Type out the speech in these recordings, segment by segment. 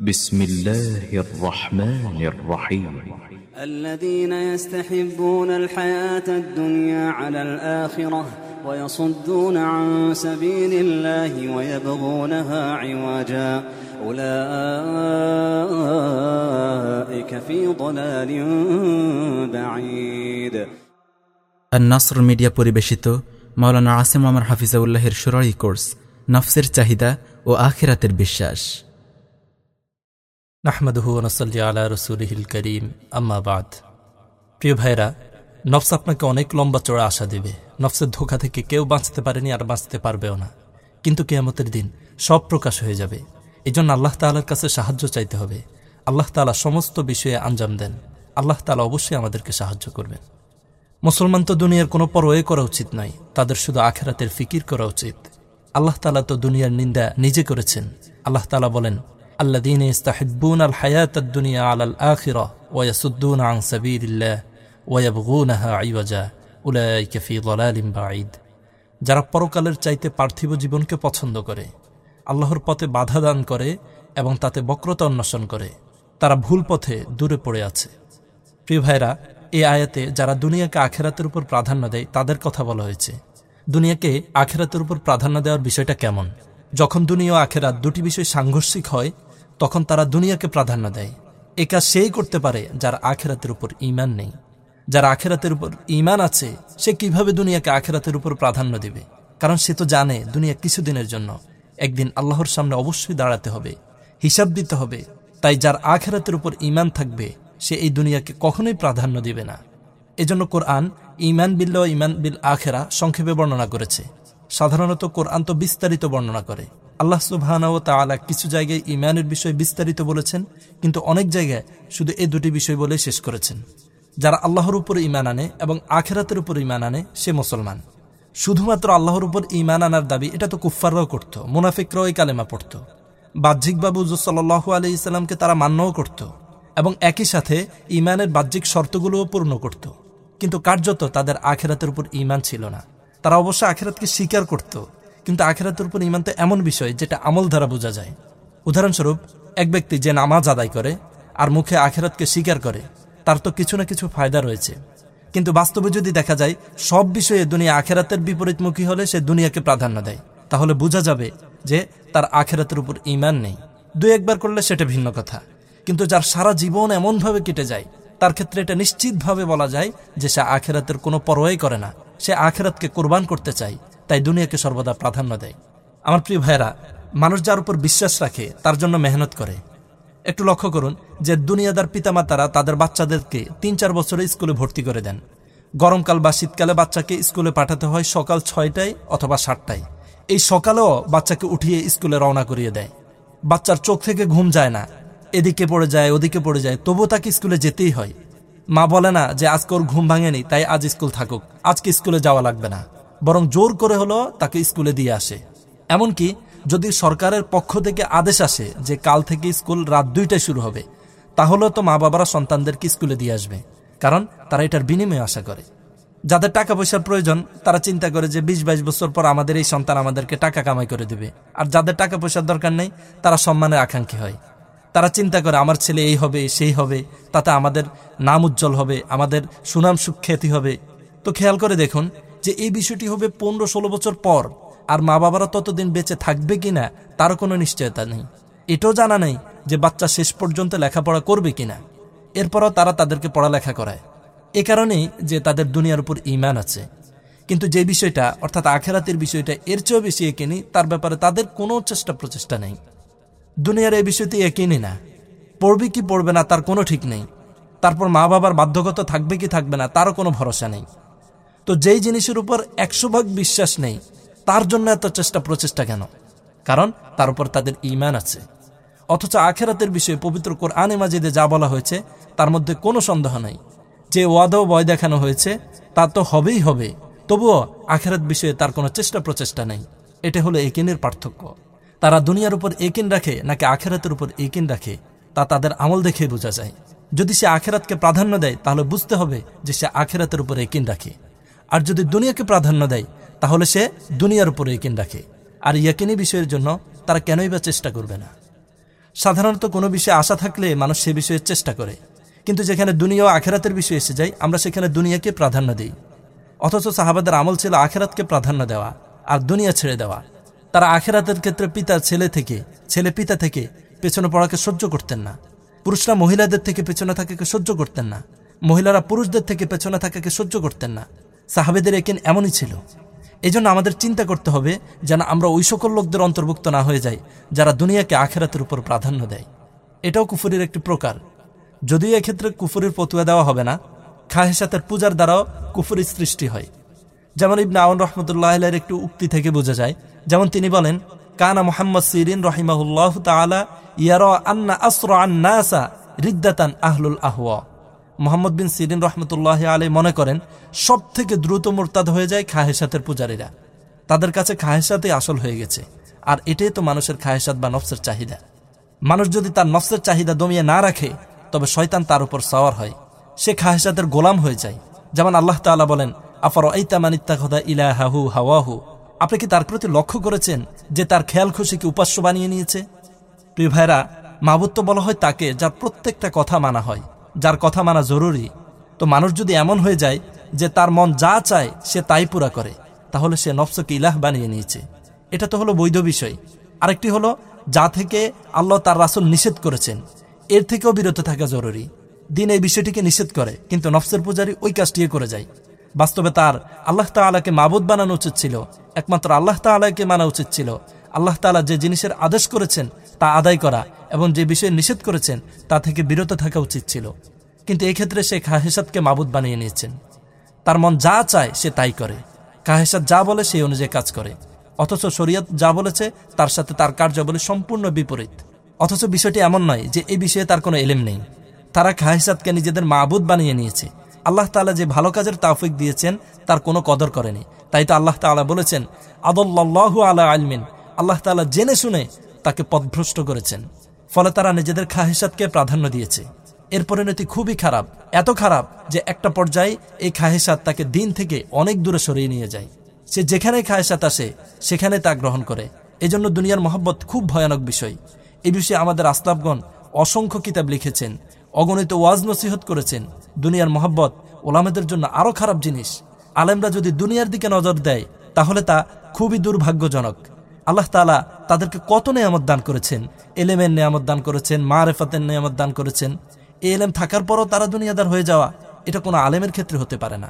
بسم الله الرحمن الرحيم الذين يستحبون الحياة الدنيا على الآخرة ويصدون عن سبيل الله ويبغونها عوجا أولئك في ضلال بعيد নাসর media পরিবেশিত মাওলানা আসিম আমার হাফিজাউল্লাহের সুরারি course নফসের চাহিদা ও আখিরাতের বিশ্বাস নাহমাদহু নসল্লি আলা রসুলহিল করিম। আম্মাবাদ প্রিয় ভাইরা নফস আপনাকে অনেক লম্বা চড়া আশা দেবে। নফসের ধোকা থেকে কেউ বাঁচতে পারেনি আর বাঁচতে পারবেও না। কিন্তু কেয়ামতের দিন সব প্রকাশ হয়ে যাবে। এই জন্য আল্লাহ তালার কাছে সাহায্য চাইতে হবে। আল্লাহ তালা সমস্ত বিষয়ে আঞ্জাম দেন। আল্লাহ তালা অবশ্যই আমাদেরকে সাহায্য করবেন। মুসলমান তো দুনিয়ার কোনো পরোয়ে করা উচিত নয়, তাদের শুধু আখেরাতের ফিকির করা উচিত। আল্লাহ তালা তো দুনিয়ার নিন্দা নিজে করেছেন। আল্লাহ তালা বলেন الذين يستحبون الحياة الدنيا على الآخرة ويصدون عن سبيل الله ويبغونها عوجا أولئك في ضلال بعيد যারা পরকালের চাইতে পার্থিব জীবনকে পছন্দ করে আল্লাহর পথে বাধা দান করে এবং তাতে বক্রতা অন্বেষণ করে তারা ভুল পথে দূরে পড়ে আছে প্রিয় ভাইরা এই আয়াতে যারা দুনিয়াকে আখেরাতের উপর প্রাধান্য দেয় তাদের কথা বলা হয়েছে দুনিয়াকে আখেরাতের উপর প্রাধান্য দেওয়ার বিষয়টা কেমন যখন দুনিয়া ও আখেরাত দুটি বিষয় সাংঘর্ষিক হয় তখন তারা দুনিয়াকে প্রাধান্য দেয়। এ কাজ সেই করতে পারে যার আখেরাতের উপর ইমান নেই। যার আখেরাতের উপর ইমান আছে, সে কীভাবে দুনিয়াকে আখেরাতের উপর প্রাধান্য দিবে? কারণ সে তো জানে দুনিয়া কিছুদিনের জন্য। একদিন আল্লাহর সামনে অবশ্যই দাঁড়াতে হবে, হিসাব দিতে হবে। তাই যার আখেরাতের উপর ইমান থাকবে, সে এই দুনিয়াকে কখনোই প্রাধান্য দিবে না। এজন্য কোরআন ইমান বিল্ল ইমান বিল আখেরা সংক্ষেপে বর্ণনা করেছে। সাধারণত কোরআন তো বিস্তারিত বর্ণনা করে। আল্লাহ সুবহানা ও তালা কিছু জায়গায় ইমানের বিষয় বিস্তারিত বলেছেন, কিন্তু অনেক জায়গায় শুধু এই দুটি বিষয় বলে শেষ করেছেন। যারা আল্লাহর উপর ইমান আনে এবং আখেরাতের উপর ইমান আনে, সে মুসলমান। শুধুমাত্র আল্লাহর উপর ইমান আনার দাবি, এটা তো কুফাররাও করত, মুনাফিকরাও এই কালেমা পড়ত। বাহ্যিকভাবে উজু সাল্লাহ আলি ইসলামকে তারা মান্যও করত এবং একই সাথে ইমানের বাহ্যিক শর্তগুলোও পূর্ণ করত। কিন্তু কার্যত তাদের আখেরাতের উপর ইমান ছিল না। তারা অবশ্য আখেরাতকে স্বীকার করত কিন্তু আখেরাতের উপর ইমান তো এমন বিষয় যেটা আমল দ্বারা বোঝা যায়। উদাহরণস্বরূপ, এক ব্যক্তি যে নামাজ আদায় করে আর মুখে আখেরাতকে স্বীকার করে, তার তো কিছু না কিছু ফায়দা রয়েছে। কিন্তু বাস্তবে যদি দেখা যায়, সব বিষয়ে দুনিয়া আখেরাতের বিপরীতমুখী হলে সে দুনিয়াকে প্রাধান্য দেয়। তাহলে বোঝা যাবে যে তার আখেরাতের উপর ইমান নেই। দু একবার করলে সেটা ভিন্ন কথা। কিন্তু যার সারা জীবন এমনভাবে কেটে যায়, তার ক্ষেত্রে এটা নিশ্চিতভাবে বলা যায় যে সে আখেরাতের কোনো পরোয়াই করে না। সে আখেরাতকে কোরবান করতে চায় তাই দুনিয়াকে সর্বদা প্রাধান্য দেয়। আমার প্রিয় ভাইরা মানুষ যার উপর বিশ্বাস রাখে, তার জন্য মেহনত করে। একটু লক্ষ্য করুন যে দুনিয়াদার পিতামাতারা তাদের বাচ্চাদেরকে তিন চার বছরে স্কুলে ভর্তি করে দেন। গরমকাল বা শীতকালে বাচ্চাকে স্কুলে পাঠাতে হয় সকাল ছয়টায় অথবা সাতটায়। এই সকালেও বাচ্চাকে উঠিয়ে স্কুলে রওনা করিয়ে দেয়। বাচ্চার চোখ থেকে ঘুম যায় না। এদিকে পড়ে যায়, ওদিকে পড়ে যায়, তবুও তাকে স্কুলে যেতেই হয়। মা বলে না যে, আজকে ওর ঘুম ভাঙেনি, তাই আজ স্কুল থাকুক। আজকে স্কুলে যাওয়া লাগবে না। বরং জোর করে হলো তাকে স্কুলে দিয়ে আসে। এমনকি যদি সরকারের পক্ষ থেকে আদেশ আসে যে কাল থেকে স্কুল রাত দুইটায় শুরু হবে, তাহলেও তো মা বাবারা সন্তানদেরকে স্কুলে দিয়ে আসবে, কারণ তারা এটার বিনিময়ে আশা করে। যাদের টাকা পয়সার প্রয়োজন, তারা চিন্তা করে যে বিশ বাইশ বছর পর আমাদের এই সন্তান আমাদেরকে টাকা কামাই করে দেবে। আর যাদের টাকা পয়সার দরকার নেই, তারা সম্মানের আকাঙ্ক্ষী হয়। তারা চিন্তা করে, আমার ছেলে এই হবে, সেই হবে, তাতে আমাদের নাম উজ্জ্বল হবে, আমাদের সুনাম সুখ্যাতি হবে। তো খেয়াল করে দেখুন যে এই বিষয়টি হবে পনেরো ষোলো বছর পর, আর মা বাবারা ততদিন বেঁচে থাকবে কিনা তারও কোনো নিশ্চয়তা নেই। এটাও জানা নেই যে বাচ্চা শেষ পর্যন্ত লেখাপড়া করবে কিনা। এরপরও তারা তাদেরকে পড়ালেখা করায়। এ কারণেই যে তাদের দুনিয়ার উপর ইমান আছে। কিন্তু যে বিষয়টা, অর্থাৎ আখেরাতের বিষয়টা, এর চেয়েও বেশি একেনি তার ব্যাপারে তাদের কোনো চেষ্টা প্রচেষ্টা নেই। দুনিয়ার এই বিষয়টি একেনি না। পড়বে কি পড়বে না তার কোনো ঠিক নেই। তারপর মা বাবার বাধ্যগত থাকবে কি থাকবে না তারও কোনো ভরসা নেই। তো যেই জিনিসের উপর একশো ভাগ বিশ্বাস নেই, তার জন্য এত চেষ্টা প্রচেষ্টা কেন? কারণ তার উপর তাদের ইমান আছে। অথচ আখেরাতের বিষয়ে পবিত্র কোরআনে মাজিদে যা বলা হয়েছে, তার মধ্যে কোনো সন্দেহ নেই। যে ওয়াদা ও বয় দেখানো হয়েছে, তা তো হবেই হবে। তবুও আখেরাত বিষয়ে তার কোনো চেষ্টা প্রচেষ্টা নেই। এটা হলো একিনের পার্থক্য। তারা দুনিয়ার উপর একিন রাখে নাকি আখেরাতের উপর একিন রাখে, তা তাদের আমল দেখে বোঝা যায়। যদি সে আখেরাতকে প্রাধান্য দেয়, তাহলে বুঝতে হবে যে সে আখেরাতের উপর একিন রাখে। আর যদি দুনিয়াকে প্রাধান্য দেয়, তাহলে সে দুনিয়ার উপরে ইকিন রাখে। আর ইয়াকিনী বিষয়ের জন্য তারা কেনই বা চেষ্টা করবে না? সাধারণত কোনো বিষয়ে আশা থাকলে মানুষ সে বিষয়ে চেষ্টা করে। কিন্তু যেখানে দুনিয়া ও আখেরাতের বিষয় এসে যায়, আমরা সেখানে দুনিয়াকে প্রাধান্য দিই। অথচ সাহাবাদের আমল ছিল আখেরাতকে প্রাধান্য দেওয়া আর দুনিয়া ছেড়ে দেওয়া। তারা আখেরাতের ক্ষেত্রে পিতা, ছেলে থেকে, ছেলে পিতা থেকে পেছনে পড়াকে সহ্য করতেন না। পুরুষরা মহিলাদের থেকে পেছনে থাকাকে সহ্য করতেন না। মহিলারা পুরুষদের থেকে পেছনে থাকাকে সহ্য করতেন না। সাহাবেদের একেন এমনই ছিল। এই জন্য আমাদের চিন্তা করতে হবে যেন আমরা ওই সকল লোকদের অন্তর্ভুক্ত না হয়ে যাই, যারা দুনিয়াকে আখেরাতের উপর প্রাধান্য দেয়। এটাও কুফুরির একটি প্রকার। যদিও এক্ষেত্রে কুফুরির পতুয়া দেওয়া হবে না খাহেসাতের পূজার দ্বারাও কুফুরির সৃষ্টি হয়। যেমন ইবনে আউন রহমতুল্লাহ একটু উক্তি থেকে বোঝা যায়, যেমন তিনি বলেন, কানা মোহাম্মদ সিরিন রহিমাহুল্লাহ তালা ইয়ার আন্না আসর আন্নাসা রিদ্দাতান আহলুল আহওয়া। মোহাম্মদ বিন সিরিন রহমতুল্লাহ আলী মনে করেন সব থেকে দ্রুত মোরতাদ হয়ে যায় খাহেসাতের পূজারীরা। তাদের কাছে খাহেসাতে আসল হয়ে গেছে, আর এটাই তো মানুষের খাহেসাত বা নফসের চাহিদা। মানুষ যদি তার নফসের চাহিদা দমিয়ে না রাখে, তবে শয়তান তার উপর সওয়ার হয়। সে খাহেসাতের গোলাম হয়ে যায়। যেমন আল্লাহ তাআলা বলেন আফর ইত্তা খোদা ইলাহাহু হাওয়াহু? আপনি কি তার প্রতি লক্ষ্য করেছেন যে তার খেয়াল খুশিকে উপাস্য বানিয়ে নিয়েছে? প্রিয় ভাইরা মাবুত্ব বলা হয় তাকে যার প্রত্যেকটা কথা মানা হয়। যার কথা মানা জরুরি। তো মানুষ যদি এমন হয়ে যায় যে তার মন যা চায় সে তাই পুরা করে, তাহলে সে নফসকে ইলাহ বানিয়ে নিয়েছে। এটা তো হলো বৈধ বিষয়। আরেকটি হলো, যা থেকে আল্লাহ তার রাসুল নিষেধ করেছেন, এর থেকেও বিরত থাকা জরুরি। দিন এই বিষয়টিকে নিষেধ করে, কিন্তু নফসের পূজারী ওই কাজটি করে যায়। বাস্তবে তার আল্লাহ তালাকে মাবুদ বানানো উচিত ছিল, একমাত্র আল্লাহ তালাকে মানা উচিত ছিল। আল্লাহ তালা যে জিনিসের আদেশ করেছেন তা আদায় করা এবং যে বিষয়ে নিষেধ করেছেন, তা থেকে বিরত থাকা উচিত ছিল। কিন্তু এক্ষেত্রে সে খাহেসাদকে মাবুদ বানিয়ে নিয়েছেন। তার মন যা চায় সে তাই করে। কাহেসাদ যা বলে সেই অনুযায়ী কাজ করে। অথচ শরীয়ত যা বলেছে, তার সাথে তার কার্যাবলী সম্পূর্ণ বিপরীত। অথচ বিষয়টি এমন নয় যে এই বিষয়ে তার কোনো এলেম নেই। তারা খাহেসাদকে নিজেদের মাবুদ বানিয়ে নিয়েছে। আল্লাহ তালা যে ভালো কাজের তাফিক দিয়েছেন, তার কোনো কদর করেনি। তাই তো আল্লাহ তালা বলেছেন আদল্লাহ আলা আলমিন আল্লাহ তালা জেনে শুনে তাকে পদভ্রষ্ট করেছেন। ফলে তারা নিজেদের খাহেসাদকে প্রাধান্য দিয়েছে। এর পরিণতি খুবই খারাপ, এত খারাপ যে একটা পর্যায়ে এই খাহেসাত তাকে দিন থেকে অনেক দূরে সরিয়ে নিয়ে যায়। সে যেখানে খাহেসাত আসে, সেখানে তা গ্রহণ করে। এজন্য দুনিয়ার মহব্বত খুব ভয়ানক বিষয়। এ বিষয়ে আমাদের আস্তাবগণ অসংখ্য কিতাব লিখেছেন, অগণিত ওয়াজ নসিহত করেছেন। দুনিয়ার মহব্বত ওলামেদের জন্য আরও খারাপ জিনিস। আলেমরা যদি দুনিয়ার দিকে নজর দেয়, তাহলে তা খুবই দুর্ভাগ্যজনক। আল্লাহ তালা তাদেরকে কত নেয়ামত দান করেছেন? এলেমের নেয়ামত দান করেছেন মা রেফাতের নেয়ামত দান করেছেন। এই এলেম থাকার পরও তারা দুনিয়াদার হয়ে যাওয়া, এটা কোনো আলেমের ক্ষেত্রে হতে পারে না।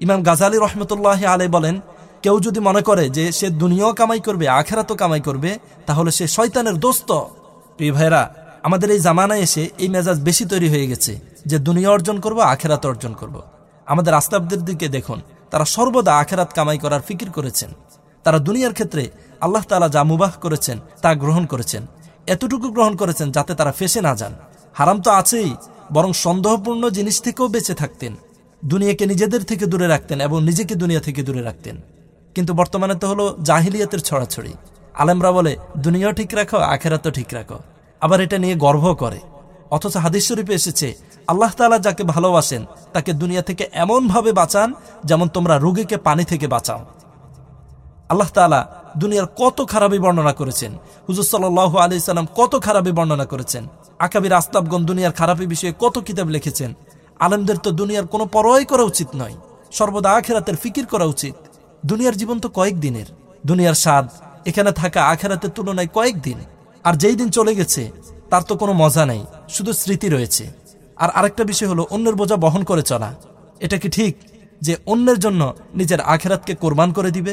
ইমাম গাজালি রহমতুল্লাহ আলাই বলেন, কেউ যদি মনে করে যে সে দুনিয়াও কামাই করবে, আখেরাতও কামাই করবে, তাহলে সে শয়তানের দোস্ত। প্রিয় ভাইরা আমাদের এই জামানায় এসে এই মেজাজ বেশি তৈরি হয়ে গেছে, যে দুনিয়া অর্জন করব, আখেরাত অর্জন করব। আমাদের আস্তাবদের দিকে দেখুন, তারা সর্বদা আখেরাত কামাই করার ফিকির করেছেন। তারা দুনিয়ার ক্ষেত্রে আল্লাহ তালা যা মুবাহ করেছেন, তা গ্রহণ করেছেন। এতটুকু গ্রহণ করেছেন যাতে তারা ফেসে না যান। হারাম তো আছেই, বরং সন্দেহপূর্ণ জিনিস থেকেও বেঁচে থাকতেন। দুনিয়াকে নিজেদের থেকে দূরে রাখতেন এবং নিজেকে দুনিয়া থেকে দূরে রাখতেন। কিন্তু বর্তমানে তো হলো জাহিলিয়াতের ছড়াছড়ি। আলেমরা বলে দুনিয়াও ঠিক রাখো, আখেরাতও ঠিক রাখো। আবার এটা নিয়ে গর্ব করে। অথচ হাদিস শরীফে এসেছে, আল্লাহ তালা যাকে ভালোবাসেন, তাকে দুনিয়া থেকে এমনভাবে বাঁচান, যেমন তোমরা রুগীকে পানি থেকে বাঁচাও। আল্লাহ তালা দুনিয়ার কত খারাপই বর্ণনা করেছেন। হুজুর সাল্লাহ আলি সাল্লাম কত খারাপই বর্ণনা করেছেন। আকাবির আস্তাবগণ দুনিয়ার খারাপি বিষয়ে কত কিতাব লিখেছেন। আলেমদের তো দুনিয়ার কোনো পরোয়াই করা উচিত নয়, সর্বদা আখেরাতের ফিকির করা উচিত। দুনিয়ার জীবন তো কয়েক দিনের, দুনিয়ার স্বাদ এখানে থাকা আখেরাতের তুলনায় কয়েক দিন। আর যেই দিন চলে গেছে, তার তো কোনো মজা নেই, শুধু স্মৃতি রয়েছে। আর আরেকটা বিষয় হলো, অন্যের বোঝা বহন করে চলা। এটা কি ঠিক যে অন্যের জন্য নিজের আখেরাতকে কোরবান করে দিবে?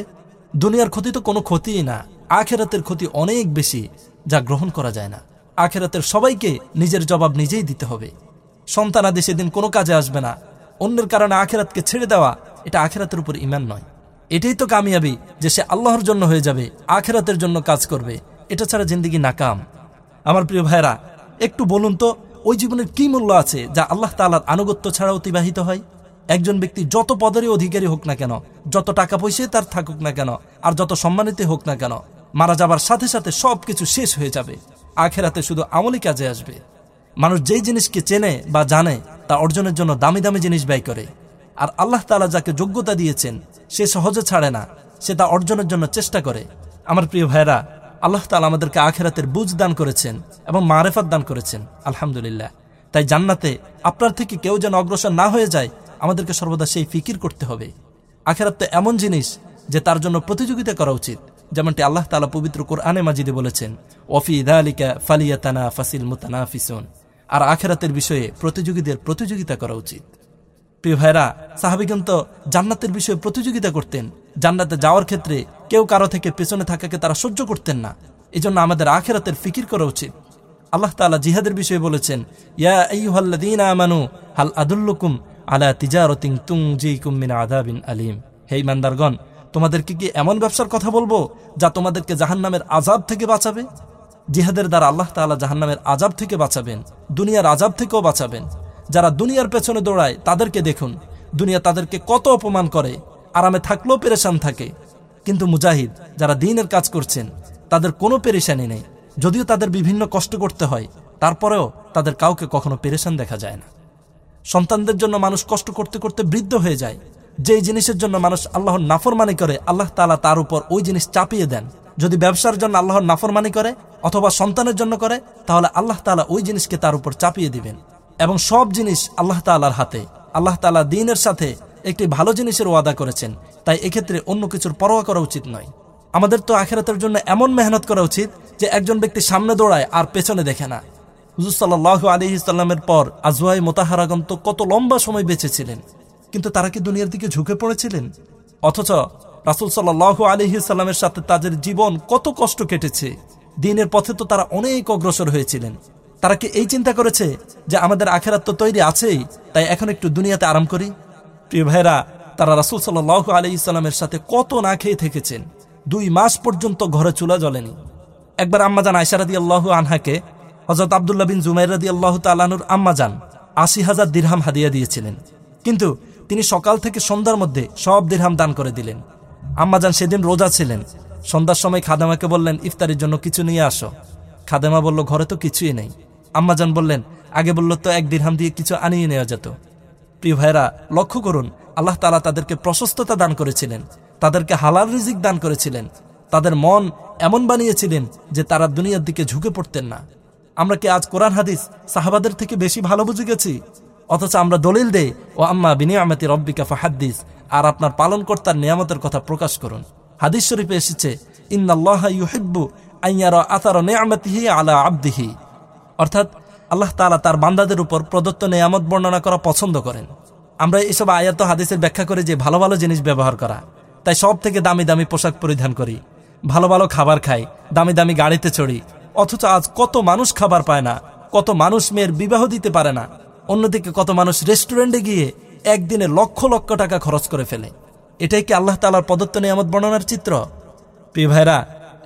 দুনিয়ার ক্ষতি তো কোনো ক্ষতিই না, আখেরাতের ক্ষতি অনেক বেশি যা গ্রহণ করা যায় না। আখেরাতের সবাইকে নিজের জবাব নিজেই দিতে হবে। সন্তান আদি সেদিন কোনো কাজে আসবে না। অন্যের কারণে আখেরাতকে ছেড়ে দেওয়া এটা আখেরাতের উপর ইমান নয়। এটাই তো কামিয়াবি যে সে আল্লাহর জন্য হয়ে যাবে, আখেরাতের জন্য কাজ করবে। এটা ছাড়া জিন্দিগি নাকাম। আমার প্রিয় ভাইরা একটু বলুন তো, ওই জীবনের কি মূল্য আছে যা আল্লাহ তালার আনুগত্য ছাড়া অতিবাহিত হয়? একজন ব্যক্তি যত পদেরই অধিকারী হোক না কেন, যত টাকা পয়সায় তার থাকুক না কেন, আর যত সম্মানিত হোক না কেন, মারা যাবার সাথে সাথে সব কিছু শেষ হয়ে যাবে। আখেরাতে শুধু আমলি কাজে আসবে। মানুষ যেই জিনিসকে চেনে বা জানে, তা অর্জনের জন্য দামি দামি জিনিস ব্যয় করে। আর আল্লাহ তালা যাকে যোগ্যতা দিয়েছেন, সে সহজে ছাড়ে না, সে তা অর্জনের জন্য চেষ্টা করে। আমার প্রিয় ভাইরা আল্লাহ তালা আমাদেরকে আখেরাতের বুঝ দান করেছেন এবং মারেফাত দান করেছেন, আলহামদুলিল্লাহ। তাই জান্নাতে আপনার থেকে কেউ যেন অগ্রসর না হয়ে যায় আমাদেরকে সর্বদা সেই ফিকির করতে হবে। আখেরাত তো এমন জিনিস যে তার জন্য প্রতিযোগিতা করা উচিত, যেমনটি আল্লাহ তালা পবিত্র কোরআনে মাজিদে বলেছেন, ওফি দালিকা ফালিয়াতানা ফাসিল মুতানা ফিসুন আর আখেরাতের বিষয়ে প্রতিযোগীদের প্রতিযোগিতা করা উচিত। প্রিয় ভাইরা সাহাবিগণ তো জান্নাতের বিষয়ে প্রতিযোগিতা করতেন। জান্নাতে যাওয়ার ক্ষেত্রে কেউ কারও থেকে পেছনে থাকাকে তারা সহ্য করতেন না। এই জন্য আমাদের আখেরাতের ফিকির করা উচিত। আল্লাহ তালা জিহাদের বিষয়ে বলেছেন, ইয়া আইয়ুহাল্লাযীনা আমানু, হাল আদুল্লুকুম আলা তিজারতিন তুনজিকুম মিন আযাবিন আলিম। হে ইমানদারগণ তোমাদেরকে কি এমন ব্যবসার কথা বলব যা তোমাদেরকে জাহান্নামের আজাব থেকে বাঁচাবে? জিহাদের দ্বারা আল্লাহ তাআলা জাহান্নামের আজাব থেকে বাঁচাবেন, দুনিয়ার আজাব থেকেও বাঁচাবেন। যারা দুনিয়ার পেছনে দৌড়ায়, তাদেরকে দেখুন, দুনিয়া তাদেরকে কত অপমান করে, আরামে থাকলেও পেরেশান থাকে। কিন্তু মুজাহিদ, যারা দিনের কাজ করছেন, তাদের কোনো পেরেশানি নেই। যদিও তাদের বিভিন্ন কষ্ট করতে হয়, তারপরেও তাদের কাউকে কখনো পেরেশান দেখা যায় না। সন্তানদের জন্য মানুষ কষ্ট করতে করতে বৃদ্ধ হয়ে যায়। যেই জিনিসের জন্য মানুষ আল্লাহর নাফরমানি করে, আল্লাহ তালা তার উপর ওই জিনিস চাপিয়ে দেন। যদি ব্যবসার জন্য আল্লাহর নাফরমানি করে অথবা সন্তানের জন্য করে, তাহলে আল্লাহ তালা ওই জিনিসকে তার উপর চাপিয়ে দিবেন। এবং সব জিনিস আল্লাহ তালার হাতে। আল্লাহ তালা দিনের সাথে একটি ভালো জিনিসের ওয়াদা করেছেন। তাই এক্ষেত্রে অন্য কিছুর পরোয়া করা উচিত নয়। আমাদের তো আখেরাতের জন্য এমন মেহনত করা উচিত যে একজন ব্যক্তি সামনে দৌড়ায় আর পেছনে দেখে না। হুজুর সাল্লাহ আলী ইসলামের পর আজওয়াই মোতাহারাগন তো কত লম্বা সময় বেঁচেছিলেন। কিন্তু তারা কি দুনিয়ার দিকে ঝুঁকে পড়েছিলেন? অথচ রাসুল সাল্লাহ আলহি সাথে তাদের জীবন কত কষ্ট কেটেছে। দিনের পথে তো তারা অনেক অগ্রসর হয়েছিলেন। তারা কি এই চিন্তা করেছে যে আমাদের আখেরাত তো তৈরি আছেই, তাই এখন একটু দুনিয়াতে আরাম করি? প্রিয় ভাইরা তারা রাসুল সাল্লাহ আলি ইসলামের সাথে কত না খেয়ে থেকেছেন। দুই মাস পর্যন্ত ঘরে চুলা জ্বলেনি একবার আম্মাজান আয়সারাদি আল্লাহ আনহাকে হজরত আবদুল্লাহ বিন জুমাইরাদি আল্লাহ তালানুর আম্মাজান আশি হাজার দিরহাম হাদিয়া দিয়েছিলেন। কিন্তু তিনি সকাল থেকে সন্ধ্যার মধ্যে সব দিরহাম দান করে দিলেন। আম্মাজান সেদিন রোজা ছিলেন। সন্ধ্যার সময় খাদেমাকে বললেন, ইফতারির জন্য কিছু নিয়ে আসো। খাদেমা বলল, ঘরে তো কিছুই নেই। আম্মাজান বললেন, আগে বলল তো এক দিরহাম দিয়ে কিছু আনিয়ে নেওয়া যেত। প্রিয় ভাইরা লক্ষ্য করুন, আল্লাহ তালা তাদেরকে প্রশস্ততা দান করেছিলেন। তাদেরকে হালাল রিজিক দান করেছিলেন। তাদের মন এমন বানিয়েছিলেন যে তারা দুনিয়ার দিকে ঝুঁকে পড়তেন না। আমরা কি আজ কোরআন হাদিস সাহাবাদের থেকে বেশি ভালো বুঝে গেছি? অথচ আমরা দলিল দে ও আম্মা বিনিয়ামতি রব্বিকা ফাহাদ্দিস আর আপনার পালনকর্তার নিয়ামতের কথা প্রকাশ করুন। হাদিস শরীফে এসেছে, ইন্নাল্লাহ ইউহিব্বু আইয়ারা আতার নিয়ামতিহি আলা আব্দিহি অর্থাৎ আল্লাহ তালা তার বান্দাদের উপর প্রদত্ত নিয়ামত বর্ণনা করা পছন্দ করেন। আমরা এসব আয়াত হাদিসের ব্যাখ্যা করে যে ভালো ভালো জিনিস ব্যবহার করা, তাই সব থেকে দামি দামি পোশাক পরিধান করি। ভালো ভালো খাবার খাই, দামি দামি গাড়িতে চড়ি অথচ আজ কত মানুষ খাবার পায় না, কত মানুষ মেয়ের বিবাহ দিতে পারে না। অন্যদিকে কত মানুষ রেস্টুরেন্টে গিয়ে একদিনে লক্ষ লক্ষ টাকা খরচ করে ফেলে। এটাই কি আল্লাহ তালার প্রদত্ত নিয়ামত বর্ণনার চিত্র? প্রিয় ভাইরা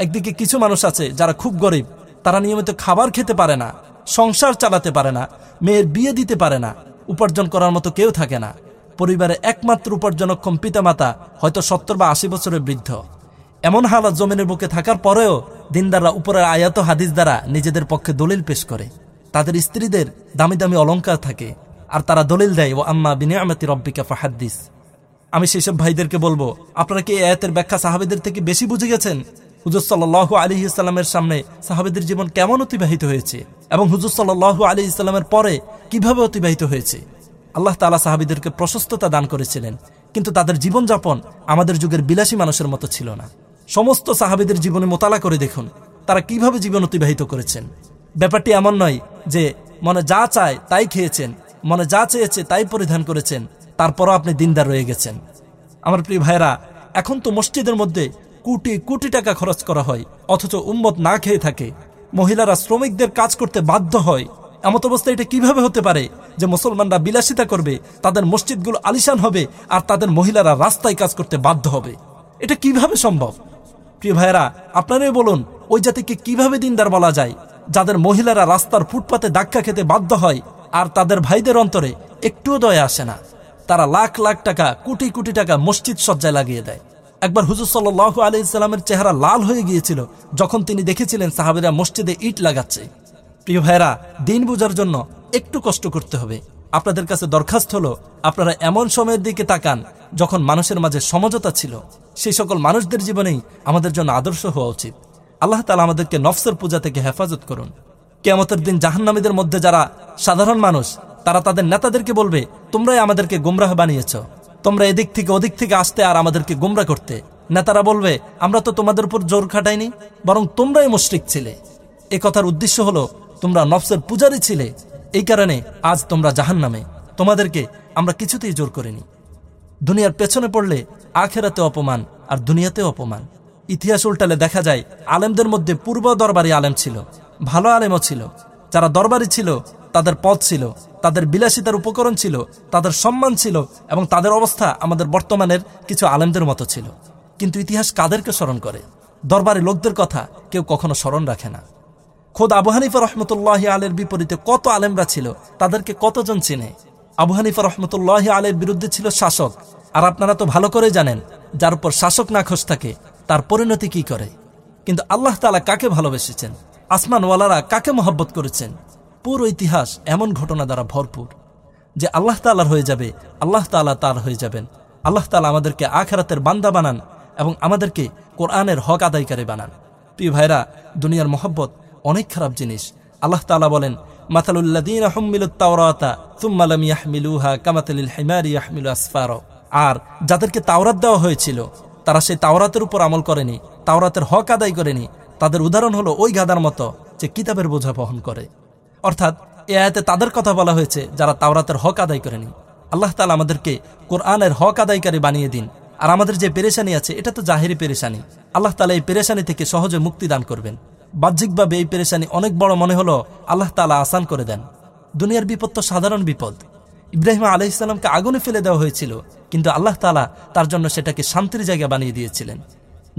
একদিকে কিছু মানুষ আছে যারা খুব গরিব, তারা নিয়মিত খাবার খেতে পারে না, সংসার চালাতে পারে না, মেয়ের বিয়ে দিতে পারে না, উপার্জন করার মতো কেউ থাকে না। পরিবারে একমাত্র উপার্জনক্ষম পিতামাতা হয়তো সত্তর বা আশি বছরের বৃদ্ধ। এমন হালাত জমিনের বুকে থাকার পরেও দিনদাররা উপরের আয়াত হাদিস দ্বারা নিজেদের পক্ষে দলিল পেশ করে। তাদের স্ত্রীদের দামি দামি অলঙ্কার থাকে, আর তারা দলিল দেয় ও আম্মা বিনিয়ামতি রব্বিকা ফাহাদ্দিস। আমি সেসব ভাইদেরকে বলব, আপনারা কি এই আয়াতের ব্যাখ্যা সাহাবেদের থেকে বেশি বুঝে গেছেন? হুজুর সাল্লাহ আলী ইসলামের সামনে সাহাবেদের জীবন কেমন অতিবাহিত হয়েছে? এবং হুজুর সাল্লাহ আলী ইসলামের পরে কীভাবে অতিবাহিত হয়েছে? আল্লাহ তালা সাহাবিদেরকে প্রশস্ততা দান করেছিলেন, কিন্তু তাদের জীবনযাপন আমাদের যুগের বিলাসী মানুষের মতো ছিল না। সমস্ত সাহাবিদের জীবনে মোতালা করে দেখুন, তারা কীভাবে জীবন অতিবাহিত করেছেন। ব্যাপারটি এমন নয় যে মনে যা চায় তাই খেয়েছেন, মনে যা চেয়েছে তাই পরিধান করেছেন, তারপরও আপনি দিনদার রয়ে গেছেন। আমার প্রিয় ভাইরা এখন তো মসজিদের মধ্যে কোটি কোটি টাকা খরচ করা হয়, অথচ উম্মত না খেয়ে থাকে। মহিলারা শ্রমিকদের কাজ করতে বাধ্য হয়। এমত অবস্থা এটা কীভাবে হতে পারে যে মুসলমানরা বিলাসিতা করবে, তাদের মসজিদগুলো আলিশান হবে আর তাদের মহিলারা রাস্তায় কাজ করতে বাধ্য হবে? এটা কীভাবে সম্ভব? প্রিয় ভাইরা আপনারাই বলুন, ওই জাতিকে কীভাবে দিনদার বলা যায়? যাদের মহিলারা রাস্তার ফুটপাতে ধাক্কা খেতে বাধ্য হয়, আর তাদের ভাইদের অন্তরে একটুও দয়া আসে না। তারা লাখ লাখ টাকা, কোটি কোটি টাকা মসজিদ সজ্জায় লাগিয়ে দেয়। একবার হুজুর সাল্লাহ আলি ইসলামের চেহারা লাল হয়ে গিয়েছিল, যখন তিনি দেখেছিলেন সাহাবিরা মসজিদে ইট লাগাচ্ছে। প্রিয় ভাইরা দিন বোঝার জন্য একটু কষ্ট করতে হবে। আপনাদের কাছে দরখাস্ত হলো, আপনারা এমন সময়ের দিকে তাকান যখন মানুষের মাঝে সমঝোতা ছিল। সেই সকল মানুষদের জীবনেই আমাদের জন্য আদর্শ হওয়া উচিত। আল্লাহ তালা আমাদেরকে নফসের পূজা থেকে হেফাজত করুন। কেয়ামতের দিন জাহান্নামীদের মধ্যে যারা সাধারণ মানুষ, তারা তাদের নেতাদেরকে বলবে, তোমরাই আমাদেরকে গুমরাহ বানিয়েছ। তোমরা এদিক থেকে ওদিক থেকে আসতে আর আমাদেরকে গুমরা করতে। নেতারা বলবে, আমরা তো তোমাদের উপর জোর খাটাইনি, বরং তোমরাই মুশরিক ছিলে। এ কথার উদ্দেশ্য হলো, তোমরা নফসের পূজারই ছিলে এই কারণে আজ তোমরা জাহান নামে তোমাদেরকে আমরা কিছুতেই জোর করিনি। দুনিয়ার পেছনে পড়লে আখেরাতে অপমান আর দুনিয়াতে অপমান। ইতিহাস উল্টালে দেখা যায়, আলেমদের মধ্যে পূর্ব দরবারি আলেম ছিল, ভালো আলেমও ছিল। যারা দরবারি ছিল, তাদের পদ ছিল, তাদের বিলাসিতার উপকরণ ছিল, তাদের সম্মান ছিল এবং তাদের অবস্থা আমাদের বর্তমানের কিছু আলেমদের মতো ছিল। কিন্তু ইতিহাস কাদেরকে স্মরণ করে? দরবারি লোকদের কথা কেউ কখনো স্মরণ রাখে না। খোদ আবু রহমতুল্লাহ আলের বিপরীতে কত আলেমরা ছিল, তাদেরকে কতজন চিনে? আবু হানিফা রহমতুল্লাহ আলের বিরুদ্ধে ছিল শাসক। আর আপনারা তো ভালো করে জানেন, যার উপর শাসক না খোঁজ থাকে, তার পরিণতি কি করে? কিন্তু আল্লাহ তালা কাকে ভালোবেসেছেন? আসমানওয়ালারা কাকে মহব্বত করেছেন? পুরো ইতিহাস এমন ঘটনা দ্বারা ভরপুর, যে আল্লাহ তালার হয়ে যাবে, আল্লাহ তালা তার হয়ে যাবেন। আল্লাহ তালা আমাদেরকে আখেরাতের বান্দা বানান এবং আমাদেরকে কোরআনের হক আদায়কারী বানান। প্রিয় ভাইরা, দুনিয়ার মহব্বত অনেক খারাপ জিনিস। আল্লাহ তালা বলেন মাতালুল্লাদিন তাওরাতা তুম্মালাম ইয়াহমিলুহা কামাতালিল হিমারি ইয়াহমিলু আসফার। আর যাদেরকে তাওরাত দেওয়া হয়েছিল, তারা সেই তাওরাতের উপর আমল করেনি, তাওরাতের হক আদায় করেনি। তাদের উদাহরণ হলো ওই গাদার মতো যে কিতাবের বোঝা বহন করে। অর্থাৎ এ আয়াতে তাদের কথা বলা হয়েছে, যারা তাওরাতের হক আদায় করেনি। আল্লাহ তালা আমাদেরকে কোরআনের হক আদায়কারী বানিয়ে দিন। আর আমাদের যে পেরেশানি আছে, এটা তো জাহেরি পেরেশানি। আল্লাহ তালা এই পেরেশানি থেকে সহজে মুক্তি দান করবেন। বাহ্যিকভাবে এই পেরেশানি অনেক বড় মনে হলো আল্লাহ তালা আসান করে দেন। দুনিয়ার বিপদ তো সাধারণ বিপদ। ইব্রাহিম আলহ ইসলামকে আগুনে ফেলে দেওয়া হয়েছিল, কিন্তু আল্লাহ তালা তার জন্য সেটাকে শান্তির জায়গা বানিয়ে দিয়েছিলেন।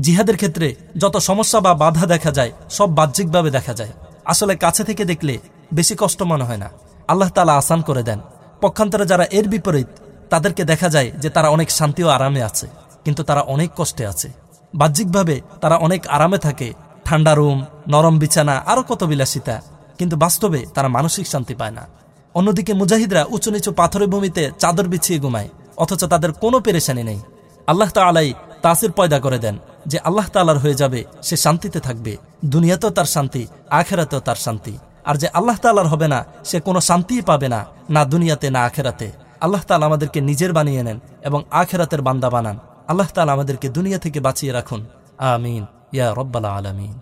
জিহাদের ক্ষেত্রে যত সমস্যা বা বাধা দেখা যায়, সব বাহ্যিকভাবে দেখা যায়। আসলে কাছে থেকে দেখলে বেশি কষ্ট মনে হয় না। আল্লাহ তালা আসান করে দেন। পক্ষান্তরে যারা এর বিপরীত, তাদেরকে দেখা যায় যে তারা অনেক শান্তি ও আরামে আছে, কিন্তু তারা অনেক কষ্টে আছে। বাহ্যিকভাবে তারা অনেক আরামে থাকে ঠান্ডা রুম, নরম বিছানা আরও কত বিলাসিতা। কিন্তু বাস্তবে তারা মানসিক শান্তি পায় না। অন্যদিকে মুজাহিদরা উঁচু নিচু পাথরের ভূমিতে চাদর বিছিয়ে ঘুমায়, অথচ তাদের কোনো পেরেশানি নেই। আল্লাহ তালাই তাসির পয়দা করে দেন যে আল্লাহ তালার হয়ে যাবে, সে শান্তিতে থাকবে। দুনিয়াতেও তার শান্তি, আখেরাতেও তার শান্তি। আর যে আল্লাহ তালার হবে না, সে কোনো শান্তিই পাবে না না দুনিয়াতে, না আখেরাতে। আল্লাহ তালা আমাদেরকে নিজের বানিয়ে নেন এবং আখেরাতের বান্দা বানান। আল্লাহ তালা আমাদেরকে দুনিয়া থেকে বাঁচিয়ে রাখুন। আমিন। ইয়া রব্বালা আলমিন